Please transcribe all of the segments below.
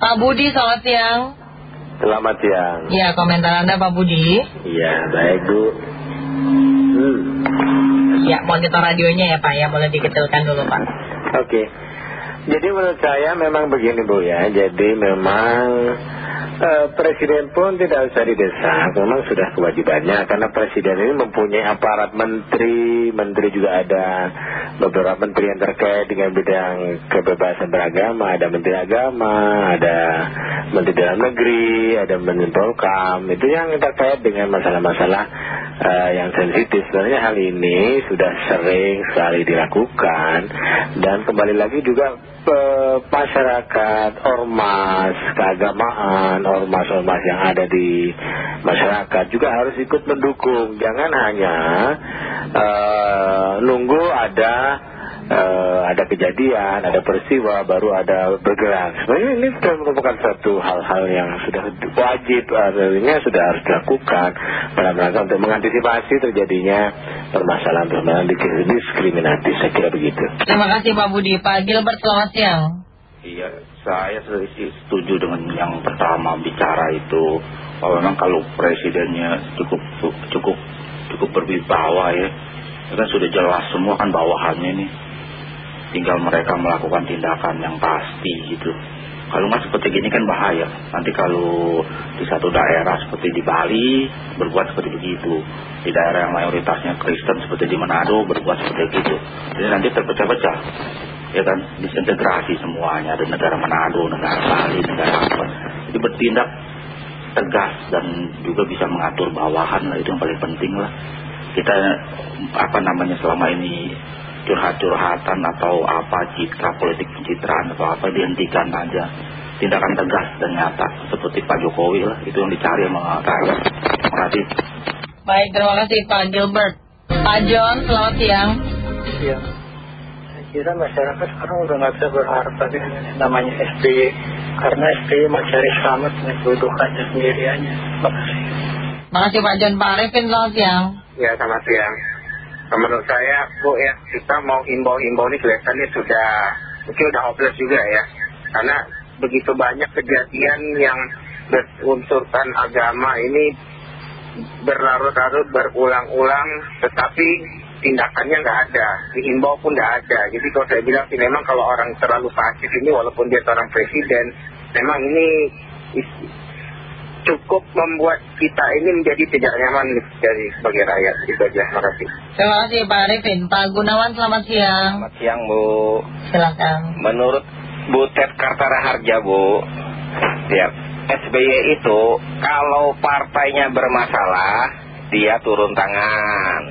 Pak Budi, selamat siang. Selamat siang. Ya, komentar Anda Pak Budi. Iya, baik Bu. Hmm. Ya, monitor radionya ya Pak ya, boleh dikecilkan dulu Pak. Oke. Jadi menurut saya memang begini Bu ya, jadi memang Presiden pun tidak usah didesak, memang sudah kewajibannya karena Presiden ini mempunyai aparat menteri, menteri juga ada beberapa menteri yang terkait dengan bidang kebebasan beragama, ada menteri agama, ada menteri dalam negeri, ada menteri polkam, itu yang terkait dengan masalah-masalah eh, yang sensitif. Sebenarnya hal ini sudah sering sekali dilakukan dan kembali lagi juga eh, masyarakat, ormas, keagamaan, ormas-ormas yang ada di masyarakat juga harus ikut mendukung. Jangan hanya eh, nunggu ada eh, ada kejadian, ada peristiwa, baru ada bergerak. Sebenarnya ini sudah merupakan satu hal-hal yang sudah wajib, artinya sudah harus dilakukan dalam rangka untuk mengantisipasi terjadinya permasalahan-permasalahan diskriminatif. Saya kira begitu. Terima kasih Pak Budi. Pak Gilbert, selamat siang. Iya, saya setuju dengan yang pertama bicara itu bahwa memang kalau presidennya cukup cukup cukup berwibawa ya, itu kan sudah jelas semua kan bawahannya nih, tinggal mereka melakukan tindakan yang pasti gitu. Kalau nggak seperti gini kan bahaya. Nanti kalau di satu daerah seperti di Bali berbuat seperti begitu, di daerah yang mayoritasnya Kristen seperti di Manado berbuat seperti itu, jadi nanti terpecah-pecah ya kan? Disintegrasi semuanya ada negara Manado, negara Bali, negara apa. Jadi bertindak tegas dan juga bisa mengatur bawahan lah itu yang paling penting lah. Kita apa namanya selama ini curhat-curhatan atau apa citra politik pencitraan atau apa dihentikan aja tindakan tegas dan nyata seperti Pak Jokowi lah itu yang dicari sama rakyat terima kasih Baik, terima kasih Pak Gilbert. Pak John, selamat siang. Iya. Saya kira masyarakat sekarang udah nggak bisa berharap lagi yang namanya SBY. Karena SBY mau cari selamat dengan kedudukannya sendiri aja. Terima kasih. Terima kasih Pak John. Pak Arifin, selamat siang. Ya, selamat siang. Menurut saya, Bu ya, kita mau himbau-himbau ini kelihatannya sudah, mungkin udah hopeless juga ya. Karena begitu banyak kejadian yang berunsurkan agama ini berlarut-larut, berulang-ulang, tetapi tindakannya nggak ada, dihimbau pun nggak ada. Jadi kalau saya bilang sih memang kalau orang terlalu pasif ini walaupun dia seorang presiden, memang ini cukup membuat kita ini menjadi tidak nyaman dari sebagai rakyat. Itu aja, terima kasih. Terima kasih Pak Arifin. Pak Gunawan, selamat siang. Selamat siang Bu. Silakan. Menurut Bu Ted Kartara Harja Bu, ya SBY itu kalau partainya bermasalah dia turun tangan.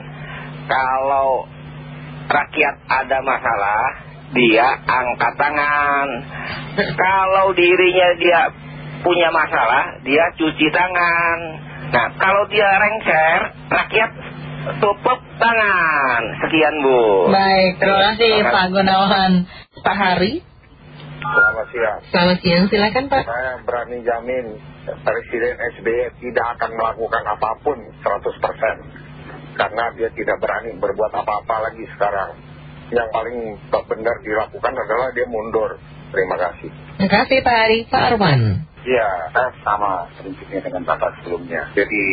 Kalau rakyat ada masalah dia angkat tangan. Kalau dirinya dia punya masalah dia cuci tangan. Nah kalau dia rengser rakyat tutup tangan. Sekian Bu. Baik, terima kasih Pak Gunawan. Pak Hari, Selamat siang. selamat siang. Silakan Pak. Saya berani jamin Presiden SBY tidak akan melakukan apa pun 100% karena dia tidak berani berbuat apa-apa lagi sekarang. Yang paling benar dilakukan adalah dia mundur. Terima kasih. Terima kasih Pak Hari. Pak Arman. Ya, saya sama prinsipnya dengan Bapak sebelumnya. Jadi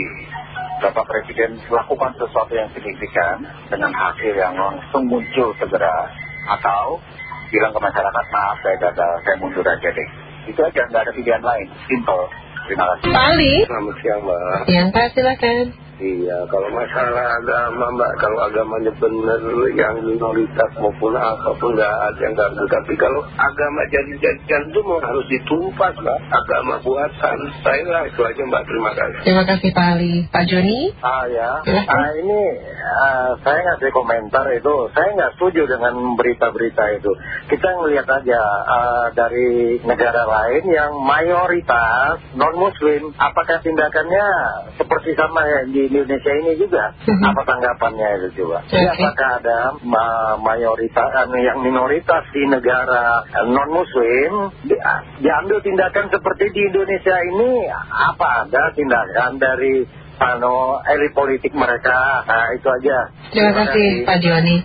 Bapak Presiden melakukan sesuatu yang signifikan dengan hasil yang langsung muncul segera atau bilang ke masyarakat maaf saya gagal, saya mundur aja deh. Itu aja, nggak ada pilihan lain. Simple. Terima kasih. Pak Ali. Selamat siang Mbak. Yang Pak silakan. Iya, kalau masalah agama Mbak, kalau agamanya benar yang minoritas maupun apa pun nggak ada yang ganggu. Tapi kalau agama jadi-jadian itu mau harus ditumpas Mbak. Agama buatan saya lah, itu aja Mbak. Terima kasih. Terima kasih Pak Ali. Pak Joni. Ah ya, Silakan. ah, ini ah, saya ngasih komentar itu, saya nggak setuju dengan berita-berita itu. Kita ngelihat aja ah, dari negara lain yang mayoritas non-muslim, apakah tindakannya seperti sama yang di Indonesia ini juga? Mhm. Apa tanggapannya itu coba? Oke. Jadi apakah ada ma- mayoritas, ah, yang minoritas di negara ah, non-muslim di- ah, diambil tindakan seperti di Indonesia ini? Apa ada tindakan dari ano, elit politik mereka. Nah, itu aja. Terima kasih Pak Joni.